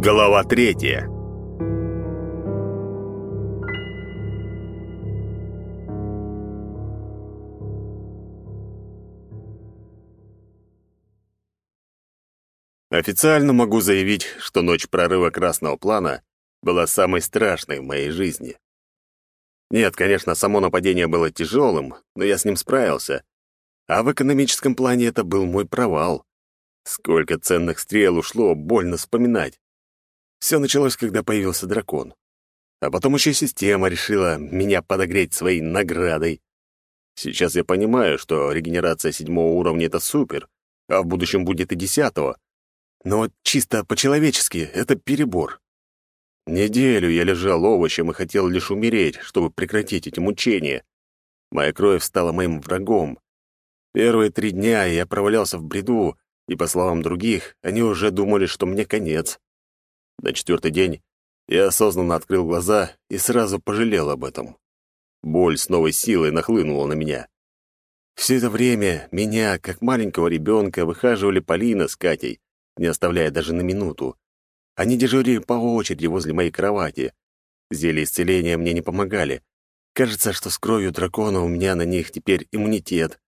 Глава третья. Официально могу заявить, что ночь прорыва красного плана была самой страшной в моей жизни. Нет, конечно, само нападение было тяжелым, но я с ним справился. А в экономическом плане это был мой провал. Сколько ценных стрел ушло, больно вспоминать. Все началось, когда появился дракон. А потом еще система решила меня подогреть своей наградой. Сейчас я понимаю, что регенерация седьмого уровня — это супер, а в будущем будет и десятого. Но чисто по-человечески это перебор. Неделю я лежал овощем и хотел лишь умереть, чтобы прекратить эти мучения. Моя кровь стала моим врагом. Первые три дня я провалялся в бреду, и, по словам других, они уже думали, что мне конец. На четвертый день я осознанно открыл глаза и сразу пожалел об этом. Боль с новой силой нахлынула на меня. Все это время меня, как маленького ребенка, выхаживали Полина с Катей, не оставляя даже на минуту. Они дежурили по очереди возле моей кровати. Зелья исцеления мне не помогали. Кажется, что с кровью дракона у меня на них теперь иммунитет.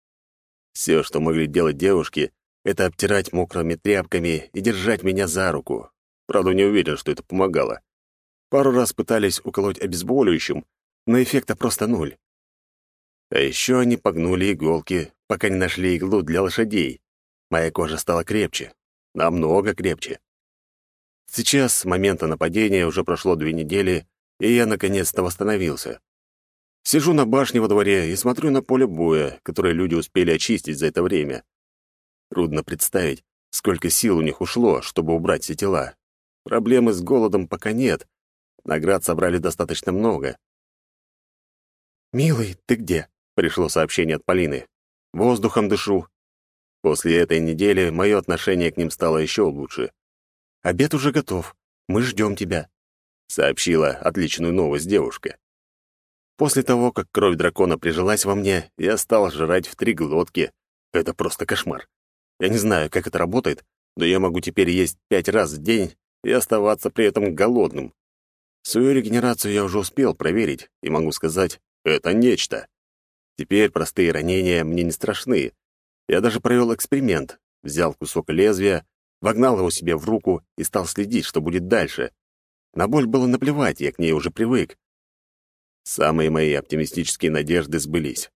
Все, что могли делать девушки, это обтирать мокрыми тряпками и держать меня за руку. Правда, не уверен, что это помогало. Пару раз пытались уколоть обезболивающим, но эффекта просто нуль. А еще они погнули иголки, пока не нашли иглу для лошадей. Моя кожа стала крепче, намного крепче. Сейчас, с момента нападения, уже прошло две недели, и я наконец-то восстановился. Сижу на башне во дворе и смотрю на поле боя, которое люди успели очистить за это время. Трудно представить, сколько сил у них ушло, чтобы убрать все тела. Проблемы с голодом пока нет. Наград собрали достаточно много. «Милый, ты где?» — пришло сообщение от Полины. «Воздухом дышу». После этой недели мое отношение к ним стало еще лучше. Обед уже готов. Мы ждем тебя», — сообщила отличную новость девушка. После того, как кровь дракона прижилась во мне, я стал жрать в три глотки. Это просто кошмар. Я не знаю, как это работает, но я могу теперь есть пять раз в день и оставаться при этом голодным. Свою регенерацию я уже успел проверить, и могу сказать, это нечто. Теперь простые ранения мне не страшны. Я даже провел эксперимент. Взял кусок лезвия, вогнал его себе в руку и стал следить, что будет дальше. На боль было наплевать, я к ней уже привык. Самые мои оптимистические надежды сбылись.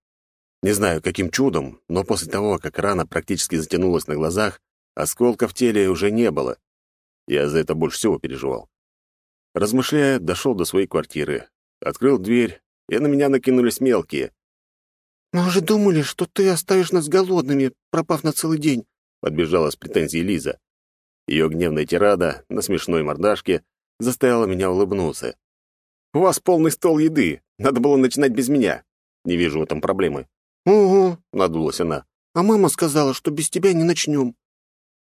Не знаю, каким чудом, но после того, как рана практически затянулась на глазах, осколка в теле уже не было. Я за это больше всего переживал. Размышляя, дошел до своей квартиры, открыл дверь, и на меня накинулись мелкие. «Мы уже думали, что ты оставишь нас голодными, пропав на целый день», — подбежала с претензией Лиза. Ее гневная тирада на смешной мордашке заставила меня улыбнуться. «У вас полный стол еды. Надо было начинать без меня. Не вижу в этом проблемы». «Угу», — надулась она. «А мама сказала, что без тебя не начнем».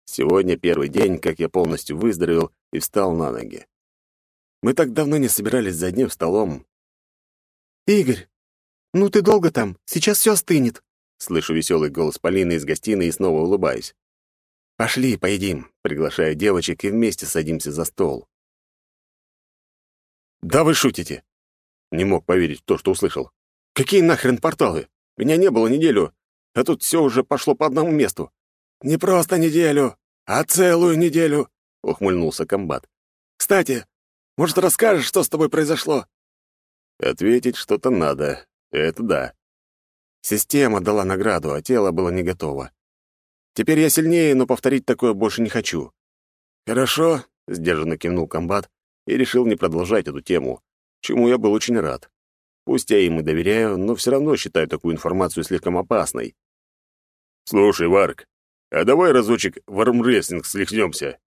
Сегодня первый день, как я полностью выздоровел и встал на ноги. Мы так давно не собирались за одним столом. «Игорь, ну ты долго там? Сейчас все остынет». Слышу веселый голос Полины из гостиной и снова улыбаюсь. «Пошли, поедим», — приглашаю девочек и вместе садимся за стол. «Да вы шутите!» Не мог поверить в то, что услышал. «Какие нахрен порталы? Меня не было неделю, а тут все уже пошло по одному месту». «Не просто неделю, а целую неделю», — ухмыльнулся комбат. «Кстати, может, расскажешь, что с тобой произошло?» Ответить что-то надо. Это да. Система дала награду, а тело было не готово. Теперь я сильнее, но повторить такое больше не хочу. Хорошо, сдержанно кивнул комбат и решил не продолжать эту тему, чему я был очень рад. Пусть я им и доверяю, но все равно считаю такую информацию слишком опасной. Слушай, Варк, а давай разочек в армрестлинг слихнемся.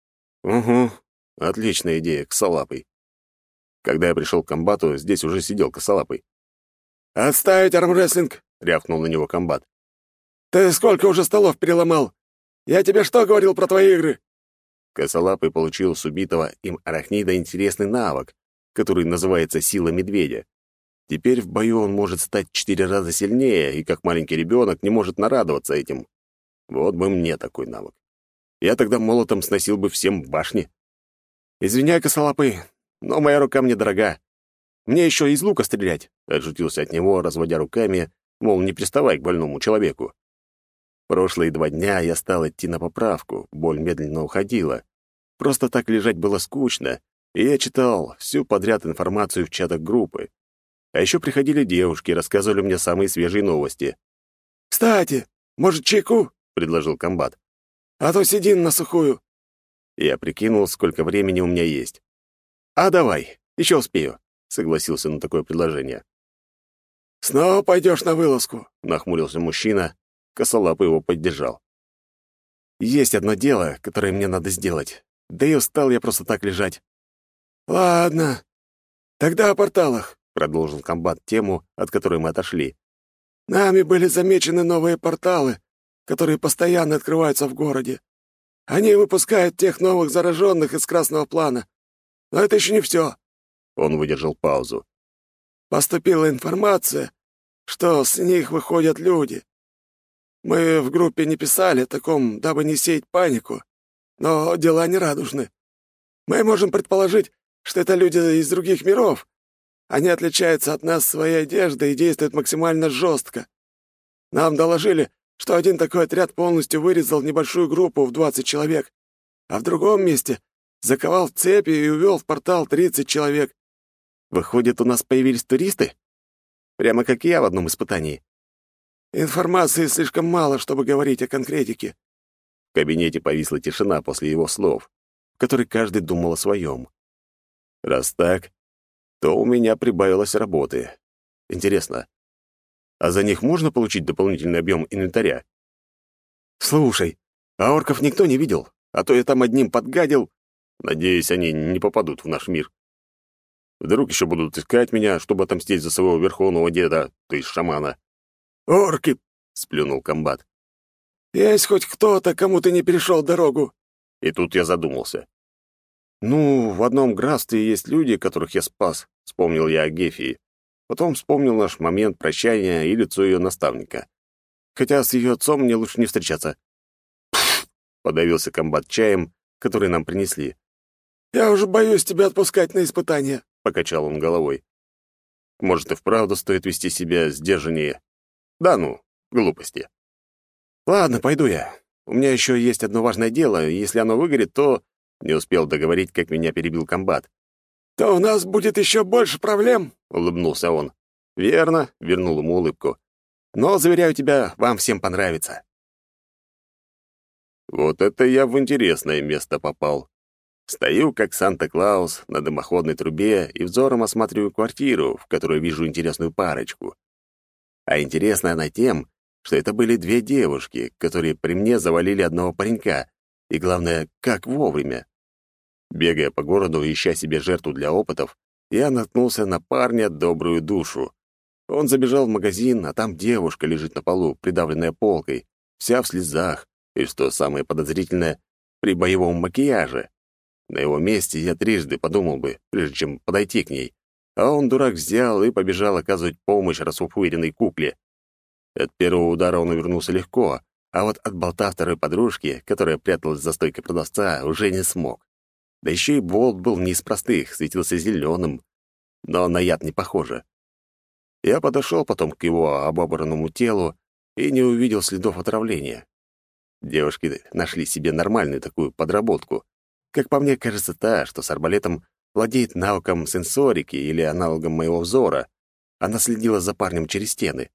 Угу, отличная идея, косолапый. Когда я пришел к комбату, здесь уже сидел косолапый. «Отставить армрестлинг!» — рявкнул на него комбат. «Ты сколько уже столов переломал? Я тебе что говорил про твои игры?» Косолапый получил с убитого им арахнида интересный навык, который называется «Сила медведя». Теперь в бою он может стать четыре раза сильнее, и как маленький ребенок не может нарадоваться этим. Вот бы мне такой навык. Я тогда молотом сносил бы всем башни. «Извиняй, косолапый, но моя рука мне дорога. Мне еще из лука стрелять», — отшутился от него, разводя руками, мол, не приставай к больному человеку. Прошлые два дня я стал идти на поправку, боль медленно уходила. Просто так лежать было скучно, и я читал всю подряд информацию в чатах группы. А еще приходили девушки рассказывали мне самые свежие новости. «Кстати, может, чайку?» — предложил комбат. «А то сидим на сухую». Я прикинул, сколько времени у меня есть. «А давай, еще успею», — согласился на такое предложение. «Снова пойдешь на вылазку?» — нахмурился мужчина. Косолапый его поддержал. «Есть одно дело, которое мне надо сделать. Да и устал я просто так лежать». «Ладно. Тогда о порталах», — продолжил комбат тему, от которой мы отошли. «Нами были замечены новые порталы, которые постоянно открываются в городе. Они выпускают тех новых зараженных из красного плана. Но это еще не все». Он выдержал паузу. «Поступила информация, что с них выходят люди. Мы в группе не писали о таком, дабы не сеять панику, но дела не радужны. Мы можем предположить, что это люди из других миров. Они отличаются от нас своей одеждой и действуют максимально жестко. Нам доложили, что один такой отряд полностью вырезал небольшую группу в 20 человек, а в другом месте заковал в цепи и увел в портал 30 человек. Выходит, у нас появились туристы? Прямо как я в одном испытании. Информации слишком мало, чтобы говорить о конкретике. В кабинете повисла тишина после его слов, в которой каждый думал о своем. Раз так, то у меня прибавилось работы. Интересно, а за них можно получить дополнительный объем инвентаря? Слушай, а орков никто не видел, а то я там одним подгадил. Надеюсь, они не попадут в наш мир. Вдруг еще будут искать меня, чтобы отомстить за своего верховного деда, то есть шамана. «Орки!» — сплюнул комбат. «Есть хоть кто-то, кому ты не перешел дорогу?» И тут я задумался. «Ну, в одном графстве есть люди, которых я спас», — вспомнил я о Гефии. Потом вспомнил наш момент прощания и лицо ее наставника. Хотя с ее отцом мне лучше не встречаться. подавился комбат чаем, который нам принесли. «Я уже боюсь тебя отпускать на испытание», — покачал он головой. «Может, и вправду стоит вести себя сдержаннее, да ну, глупости. Ладно, пойду я. У меня еще есть одно важное дело, и если оно выгорит, то... Не успел договорить, как меня перебил комбат. «То у нас будет еще больше проблем», — улыбнулся он. «Верно», — вернул ему улыбку. «Но, заверяю тебя, вам всем понравится». Вот это я в интересное место попал. Стою, как Санта-Клаус, на дымоходной трубе и взором осматриваю квартиру, в которой вижу интересную парочку. А интересна она тем, что это были две девушки, которые при мне завалили одного паренька, и, главное, как вовремя. Бегая по городу, ища себе жертву для опытов, я наткнулся на парня добрую душу. Он забежал в магазин, а там девушка лежит на полу, придавленная полкой, вся в слезах, и, что самое подозрительное, при боевом макияже. На его месте я трижды подумал бы, прежде чем подойти к ней, а он, дурак, взял и побежал оказывать помощь расфуфыренной кукле. От первого удара он увернулся легко, а вот от болта второй подружки, которая пряталась за стойкой продавца, уже не смог. Да еще и болт был не из простых, светился зеленым, но на яд не похоже. Я подошел потом к его обобранному телу и не увидел следов отравления. Девушки нашли себе нормальную такую подработку. Как по мне, кажется, та, что с арбалетом владеет навыком сенсорики или аналогом моего взора. Она следила за парнем через стены.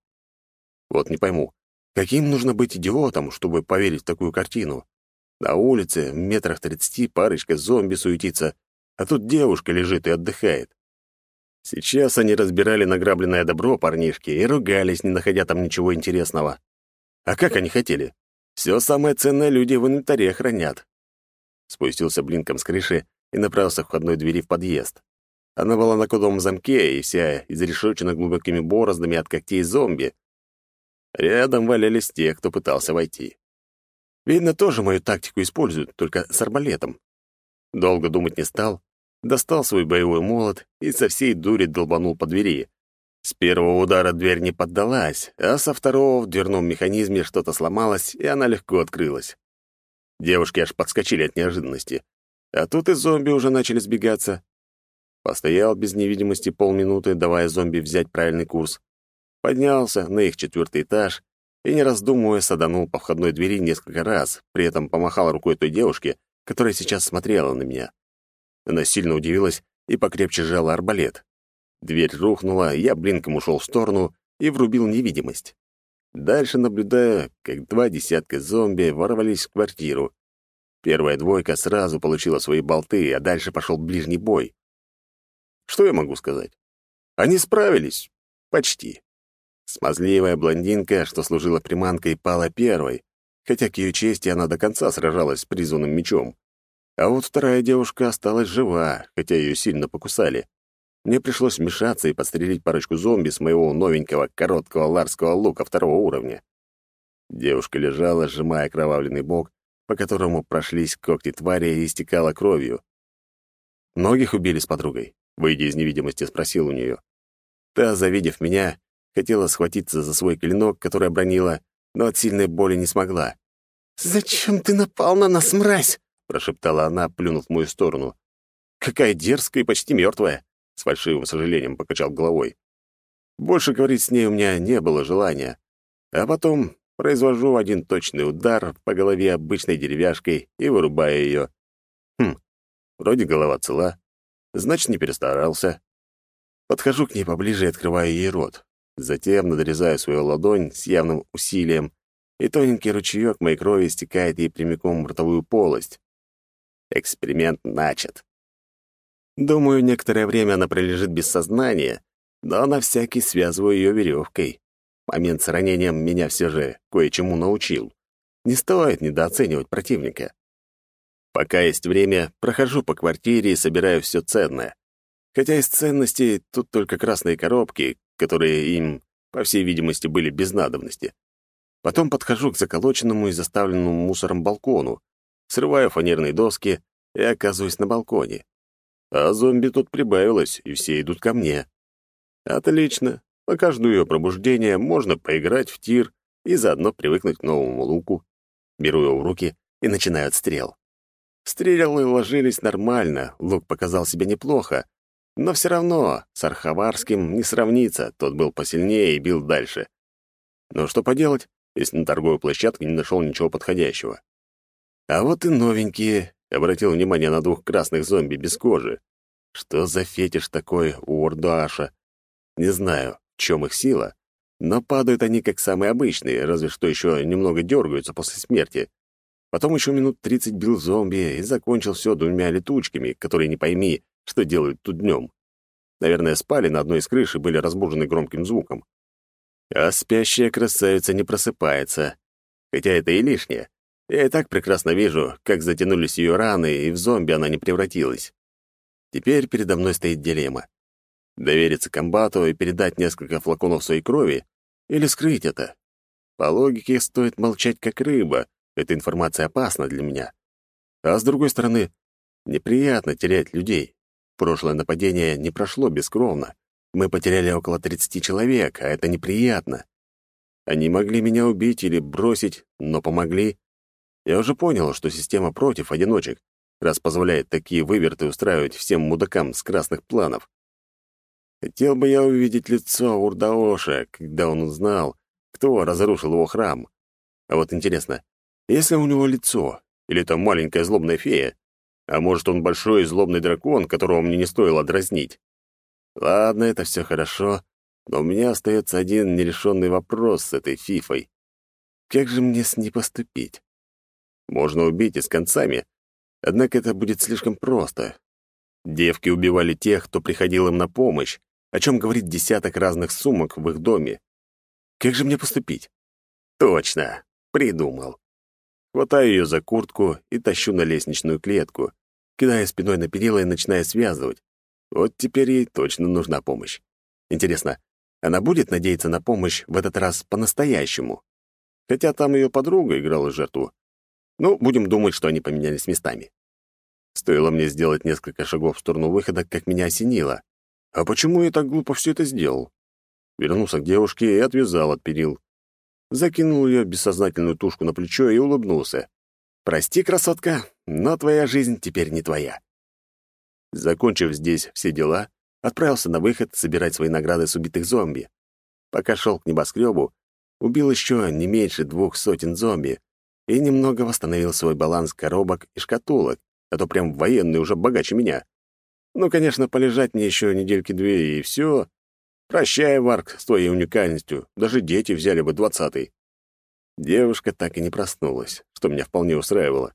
Вот не пойму, каким нужно быть идиотом, чтобы поверить в такую картину? На улице, в метрах тридцати, парочка зомби суетится, а тут девушка лежит и отдыхает. Сейчас они разбирали награбленное добро парнишки и ругались, не находя там ничего интересного. А как они хотели? Все самое ценное люди в инвентаре хранят. Спустился блинком с крыши и направился к входной двери в подъезд. Она была на кодовом замке и вся изрешечена глубокими бороздами от когтей зомби. Рядом валялись те, кто пытался войти. Видно, тоже мою тактику используют, только с арбалетом. Долго думать не стал, достал свой боевой молот и со всей дури долбанул по двери. С первого удара дверь не поддалась, а со второго в дверном механизме что-то сломалось, и она легко открылась. Девушки аж подскочили от неожиданности. А тут и зомби уже начали сбегаться. Постоял без невидимости полминуты, давая зомби взять правильный курс. Поднялся на их четвертый этаж и, не раздумывая, саданул по входной двери несколько раз, при этом помахал рукой той девушке, которая сейчас смотрела на меня. Она сильно удивилась и покрепче сжала арбалет. Дверь рухнула, я блинком ушел в сторону и врубил невидимость. Дальше наблюдаю, как два десятка зомби ворвались в квартиру. Первая двойка сразу получила свои болты, а дальше пошел ближний бой. Что я могу сказать? Они справились. Почти. Смазливая блондинка, что служила приманкой, пала первой, хотя к ее чести она до конца сражалась с призванным мечом. А вот вторая девушка осталась жива, хотя ее сильно покусали. Мне пришлось вмешаться и подстрелить парочку зомби с моего новенького короткого ларского лука второго уровня. Девушка лежала, сжимая кровавленный бок, по которому прошлись когти твари и истекала кровью. «Многих убили с подругой?» — выйдя из невидимости, спросил у нее. Та, завидев меня, хотела схватиться за свой клинок, который обронила, но от сильной боли не смогла. «Зачем ты напал на нас, мразь?» — прошептала она, плюнув в мою сторону. «Какая дерзкая и почти мертвая!» — с фальшивым сожалением покачал головой. Больше говорить с ней у меня не было желания. А потом произвожу один точный удар по голове обычной деревяшкой и вырубаю ее. Хм, вроде голова цела, значит, не перестарался. Подхожу к ней поближе и открываю ей рот. Затем надрезаю свою ладонь с явным усилием, и тоненький ручеек моей крови стекает ей прямиком в ротовую полость. Эксперимент начат. Думаю, некоторое время она пролежит без сознания, но на всякий связываю ее веревкой. Момент с ранением меня все же кое-чему научил. Не стоит недооценивать противника. Пока есть время, прохожу по квартире и собираю все ценное. Хотя из ценностей тут только красные коробки, которые им, по всей видимости, были без надобности. Потом подхожу к заколоченному и заставленному мусором балкону, срываю фанерные доски и оказываюсь на балконе. А зомби тут прибавилось, и все идут ко мне. Отлично. Пока жду ее пробуждения, можно поиграть в тир и заодно привыкнуть к новому луку. Беру его в руки и начинаю отстрел. Стрелы ложились нормально, лук показал себя неплохо, но все равно с Архаварским не сравнится, тот был посильнее и бил дальше. Но что поделать, если на торговой площадке не нашел ничего подходящего? А вот и новенькие, Обратил внимание на двух красных зомби без кожи. Что за фетиш такой у Ордуаша? Не знаю, в чем их сила, но падают они как самые обычные, разве что еще немного дергаются после смерти. Потом еще минут тридцать бил зомби и закончил все двумя летучками, которые не пойми, что делают тут днем. Наверное, спали на одной из крыш и были разбужены громким звуком. А спящая красавица не просыпается. Хотя это и лишнее. Я и так прекрасно вижу, как затянулись ее раны, и в зомби она не превратилась. Теперь передо мной стоит дилемма. Довериться комбату и передать несколько флаконов своей крови или скрыть это. По логике, стоит молчать как рыба. Эта информация опасна для меня. А с другой стороны, неприятно терять людей. Прошлое нападение не прошло бескровно. Мы потеряли около 30 человек, а это неприятно. Они могли меня убить или бросить, но помогли. Я уже понял, что система против одиночек, раз позволяет такие выверты устраивать всем мудакам с красных планов. Хотел бы я увидеть лицо Урдаоша, когда он узнал, кто разрушил его храм. А вот интересно, если у него лицо, или это маленькая злобная фея, а может, он большой и злобный дракон, которого мне не стоило дразнить? Ладно, это все хорошо, но у меня остается один нерешенный вопрос с этой фифой. Как же мне с ней поступить? Можно убить и с концами, однако это будет слишком просто. Девки убивали тех, кто приходил им на помощь, о чем говорит десяток разных сумок в их доме. Как же мне поступить? Точно, придумал. Хватаю ее за куртку и тащу на лестничную клетку, кидая спиной на перила и начинаю связывать. Вот теперь ей точно нужна помощь. Интересно, она будет надеяться на помощь в этот раз по-настоящему? Хотя там ее подруга играла жертву, ну, будем думать, что они поменялись местами. Стоило мне сделать несколько шагов в сторону выхода, как меня осенило. А почему я так глупо все это сделал? Вернулся к девушке и отвязал от перил. Закинул ее бессознательную тушку на плечо и улыбнулся. Прости, красотка, но твоя жизнь теперь не твоя. Закончив здесь все дела, отправился на выход собирать свои награды с убитых зомби. Пока шел к небоскребу, убил еще не меньше двух сотен зомби и немного восстановил свой баланс коробок и шкатулок, а то прям военный уже богаче меня. Ну, конечно, полежать мне еще недельки-две, и все. Прощай, Варк, с твоей уникальностью. Даже дети взяли бы двадцатый. Девушка так и не проснулась, что меня вполне устраивало.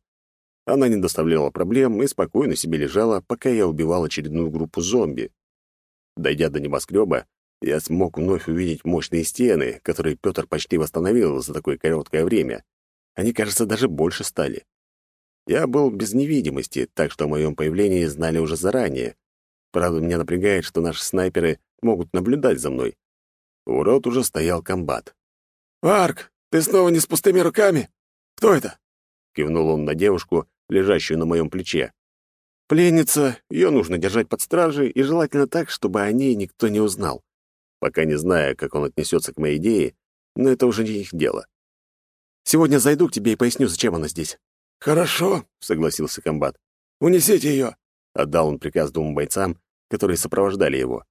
Она не доставляла проблем и спокойно себе лежала, пока я убивал очередную группу зомби. Дойдя до небоскреба, я смог вновь увидеть мощные стены, которые Петр почти восстановил за такое короткое время. Они, кажется, даже больше стали. Я был без невидимости, так что о моем появлении знали уже заранее. Правда, меня напрягает, что наши снайперы могут наблюдать за мной. У ворот уже стоял комбат. «Варк, ты снова не с пустыми руками? Кто это?» Кивнул он на девушку, лежащую на моем плече. «Пленница, ее нужно держать под стражей, и желательно так, чтобы о ней никто не узнал. Пока не знаю, как он отнесется к моей идее, но это уже не их дело. Сегодня зайду к тебе и поясню, зачем она здесь». «Хорошо», — согласился комбат. «Унесите ее», — отдал он приказ двум бойцам, которые сопровождали его.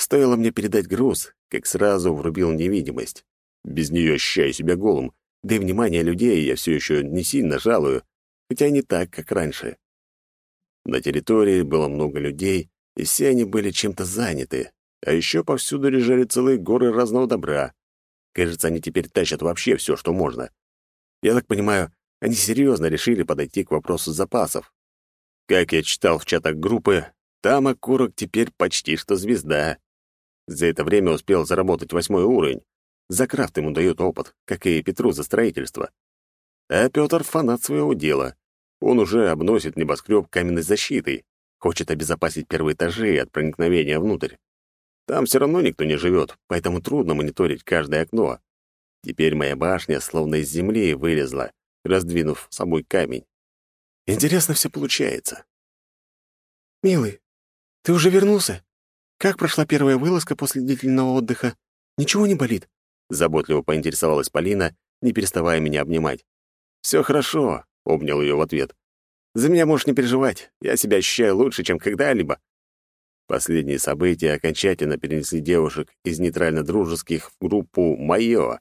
Стоило мне передать груз, как сразу врубил невидимость. Без нее ощущаю себя голым, да и внимание людей я все еще не сильно жалую, хотя не так, как раньше. На территории было много людей, и все они были чем-то заняты, а еще повсюду лежали целые горы разного добра. Кажется, они теперь тащат вообще все, что можно. Я так понимаю, они серьезно решили подойти к вопросу запасов. Как я читал в чатах группы, там окурок теперь почти что звезда. За это время успел заработать восьмой уровень. За крафт ему дает опыт, как и Петру за строительство. А Петр — фанат своего дела. Он уже обносит небоскреб каменной защитой, хочет обезопасить первые этажи от проникновения внутрь. Там все равно никто не живет, поэтому трудно мониторить каждое окно. Теперь моя башня словно из земли вылезла, раздвинув собой камень. Интересно все получается. «Милый, ты уже вернулся? Как прошла первая вылазка после длительного отдыха? Ничего не болит?» Заботливо поинтересовалась Полина, не переставая меня обнимать. «Все хорошо», — обнял ее в ответ. «За меня можешь не переживать. Я себя ощущаю лучше, чем когда-либо». Последние события окончательно перенесли девушек из нейтрально-дружеских в группу «Моё».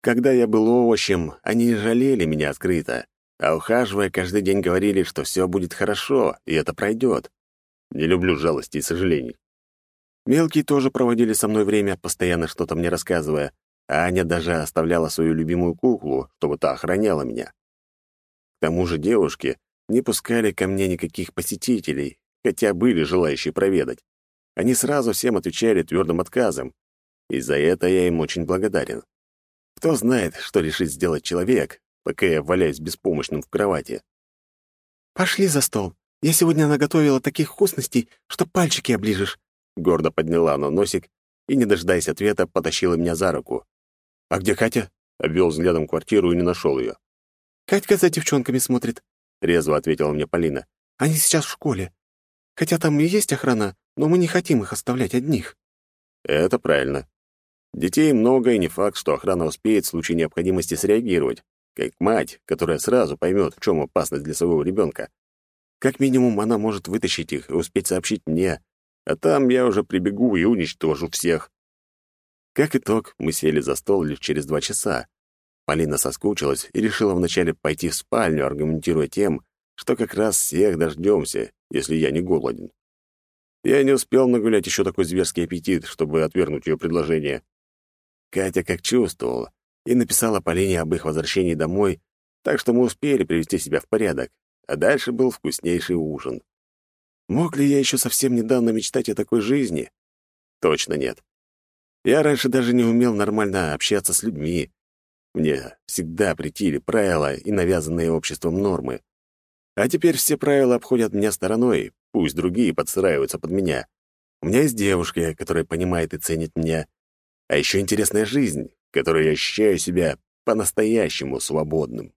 Когда я был овощем, они жалели меня открыто, а ухаживая, каждый день говорили, что все будет хорошо, и это пройдет. Не люблю жалости и сожалений. Мелкие тоже проводили со мной время, постоянно что-то мне рассказывая, а Аня даже оставляла свою любимую куклу, чтобы та охраняла меня. К тому же девушки не пускали ко мне никаких посетителей, хотя были желающие проведать. Они сразу всем отвечали твердым отказом, и за это я им очень благодарен. Кто знает, что решит сделать человек, пока я валяюсь беспомощным в кровати. «Пошли за стол. Я сегодня наготовила таких вкусностей, что пальчики оближешь». Гордо подняла она носик и, не дожидаясь ответа, потащила меня за руку. «А где Катя?» — обвел взглядом квартиру и не нашел ее. «Катька за девчонками смотрит», — резво ответила мне Полина. «Они сейчас в школе. Хотя там и есть охрана, но мы не хотим их оставлять одних». «Это правильно. Детей много, и не факт, что охрана успеет в случае необходимости среагировать, как мать, которая сразу поймет, в чем опасность для своего ребенка. Как минимум, она может вытащить их и успеть сообщить мне, а там я уже прибегу и уничтожу всех. Как итог, мы сели за стол лишь через два часа. Полина соскучилась и решила вначале пойти в спальню, аргументируя тем, что как раз всех дождемся, если я не голоден. Я не успел нагулять еще такой зверский аппетит, чтобы отвергнуть ее предложение. Катя как чувствовала и написала Полине об их возвращении домой, так что мы успели привести себя в порядок, а дальше был вкуснейший ужин. Мог ли я еще совсем недавно мечтать о такой жизни? Точно нет. Я раньше даже не умел нормально общаться с людьми. Мне всегда претили правила и навязанные обществом нормы. А теперь все правила обходят меня стороной, пусть другие подстраиваются под меня. У меня есть девушка, которая понимает и ценит меня, а еще интересная жизнь, в которой я ощущаю себя по-настоящему свободным.